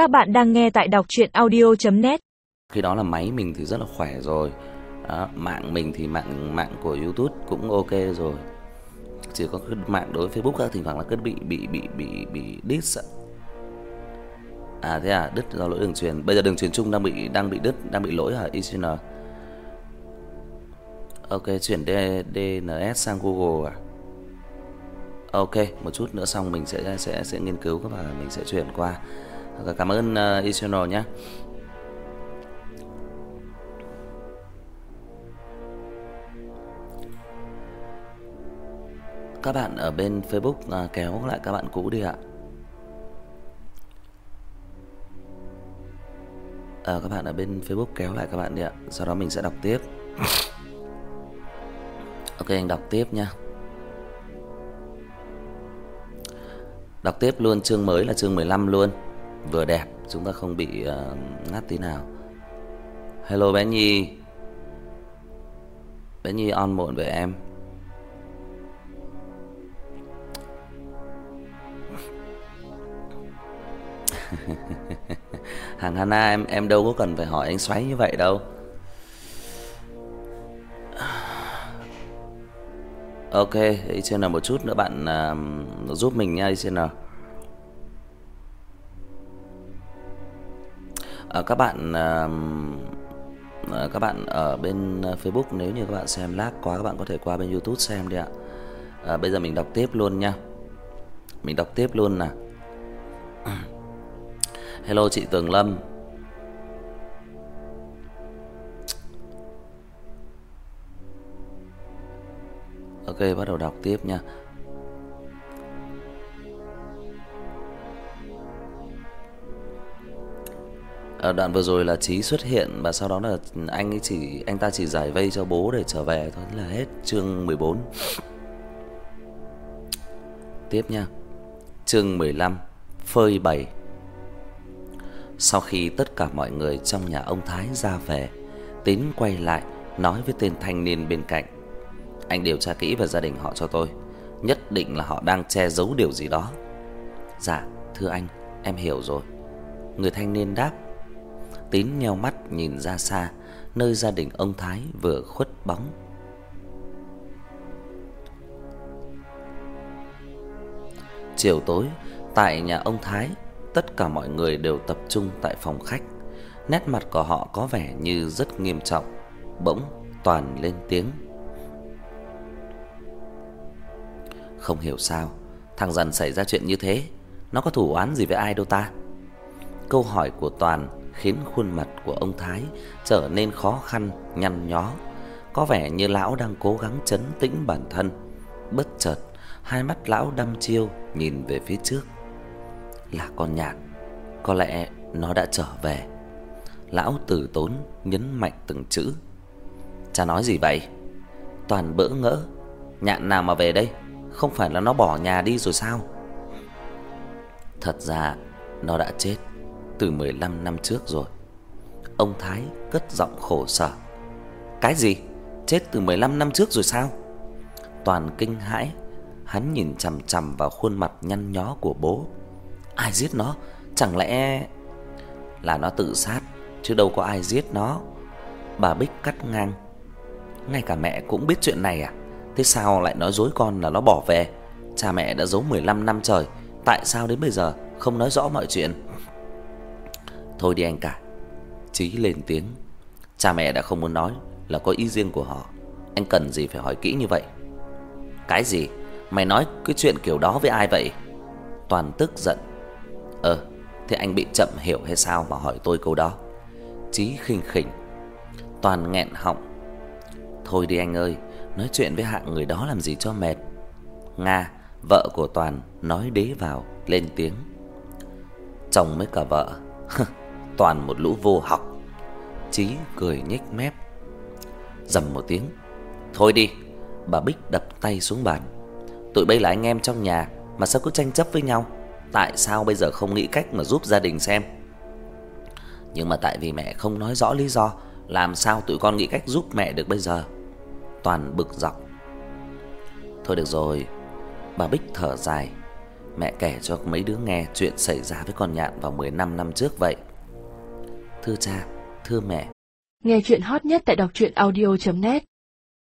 Các bạn đang nghe tại đọc chuyện audio.net Khi đó là máy mình thì rất là khỏe rồi đó, Mạng mình thì mạng mạng của Youtube cũng ok rồi Chỉ có cái mạng đối với Facebook các thỉnh thoảng là cứ bị bị bị bị bị đứt. À thế à, đứt do lỗi đường truyền. Bây giờ đường truyền chung đang bị đang bị đứt, đang bị lỗi hả ICN. Ok, chuyển DNS sang Google à? Ok, một chút nữa xong mình sẽ sẽ sẽ nghiên cứu và mình sẽ chuyển qua. Dạ, cảm ơn ờ, uh, Eternal nhé. Các bạn ở bên Facebook uh, kéo lại các bạn cũ đi ạ. À, các bạn ở bên Facebook kéo lại các bạn đi ạ. Sau đó mình sẽ đọc tiếp. Ok anh đọc tiếp nha. Đọc tiếp luôn chương mới là chương 15 luôn. Vừa đẹp, chúng ta không bị uh, ngắt tí nào. Hello bé Nhi. Bé Nhi on muộn về em. Hàng Hana em em đâu có cần phải hỏi anh xoáy như vậy đâu. Ok, trên là một chút nữa bạn uh, giúp mình nha trên nào. À, các bạn à, các bạn ở bên ờ, Facebook nếu như các bạn xem lag quá các bạn có thể qua bên YouTube xem đi ạ. À, bây giờ mình đọc tiếp luôn nha. Mình đọc tiếp luôn nè. Hello chị Tường Lâm. Ok, bắt đầu đọc tiếp nha. À, đoạn vừa rồi là Chí xuất hiện và sau đó là anh ấy chỉ anh ta chỉ giải vây cho bố để trở về thôi là hết chương 14. Tiếp nha. Chương 15 phơi bày. Sau khi tất cả mọi người trong nhà ông Thái ra về, Tín quay lại nói với tên thanh niên bên cạnh: "Anh điều tra kỹ về gia đình họ cho tôi, nhất định là họ đang che giấu điều gì đó." "Dạ, thưa anh, em hiểu rồi." Người thanh niên đáp. Tín nheo mắt nhìn ra xa, nơi gia đình ông Thái vừa khuất bóng. Chiều tối, tại nhà ông Thái, tất cả mọi người đều tập trung tại phòng khách. Nét mặt của họ có vẻ như rất nghiêm trọng. Bỗng toàn lên tiếng. Không hiểu sao, thằng dần xảy ra chuyện như thế, nó có thủ oán gì với ai đâu ta? Câu hỏi của Toàn khiến khuôn mặt của ông Thái trở nên khó khăn, nhăn nhó, có vẻ như lão đang cố gắng trấn tĩnh bản thân. Bất chợt, hai mắt lão đăm chiêu nhìn về phía trước. Là con nhạn, có lẽ nó đã trở về. Lão tử tốn nhấn mạnh từng chữ. Cha nói gì vậy? Toàn bỡ ngỡ, nhạn nào mà về đây? Không phải là nó bỏ nhà đi rồi sao? Thật ra nó đã chết từ 15 năm trước rồi. Ông Thái cất giọng khổ sở. Cái gì? Chết từ 15 năm trước rồi sao? Toàn kinh hãi, hắn nhìn chằm chằm vào khuôn mặt nhăn nhó của bố. Ai giết nó? Chẳng lẽ là nó tự sát chứ đâu có ai giết nó. Bà Bích cắt ngang. Ngay cả mẹ cũng biết chuyện này à? Thế sao lại nói dối con là nó bỏ về? Cha mẹ đã giấu 15 năm trời, tại sao đến bây giờ không nói rõ mọi chuyện? Thôi đi anh cả. Chí lên tiếng. Cha mẹ đã không muốn nói là có ý riêng của họ. Anh cần gì phải hỏi kỹ như vậy? Cái gì? Mày nói cái chuyện kiểu đó với ai vậy? Toàn tức giận. Ờ, thế anh bị chậm hiểu hay sao mà hỏi tôi câu đó? Chí khinh khỉnh. Toàn nghẹn họng. Thôi đi anh ơi, nói chuyện với hạng người đó làm gì cho mệt. Nga, vợ của Toàn nói đế vào lên tiếng. Chồng với cả vợ toàn một lũ vô học. Chí cười nhếch mép. Rầm một tiếng. Thôi đi, bà Bích đập tay xuống bàn. Tụi bây là anh em trong nhà mà sao cứ tranh chấp với nhau? Tại sao bây giờ không nghĩ cách mà giúp gia đình xem? Nhưng mà tại vì mẹ không nói rõ lý do, làm sao tụi con nghĩ cách giúp mẹ được bây giờ? Toàn bực dọc. Thôi được rồi, bà Bích thở dài. Mẹ kể cho mấy đứa nghe chuyện xảy ra với con nhạn vào 15 năm trước vậy. Thưa cha, thưa mẹ. Nghe chuyện hot nhất tại đọc truyện audio net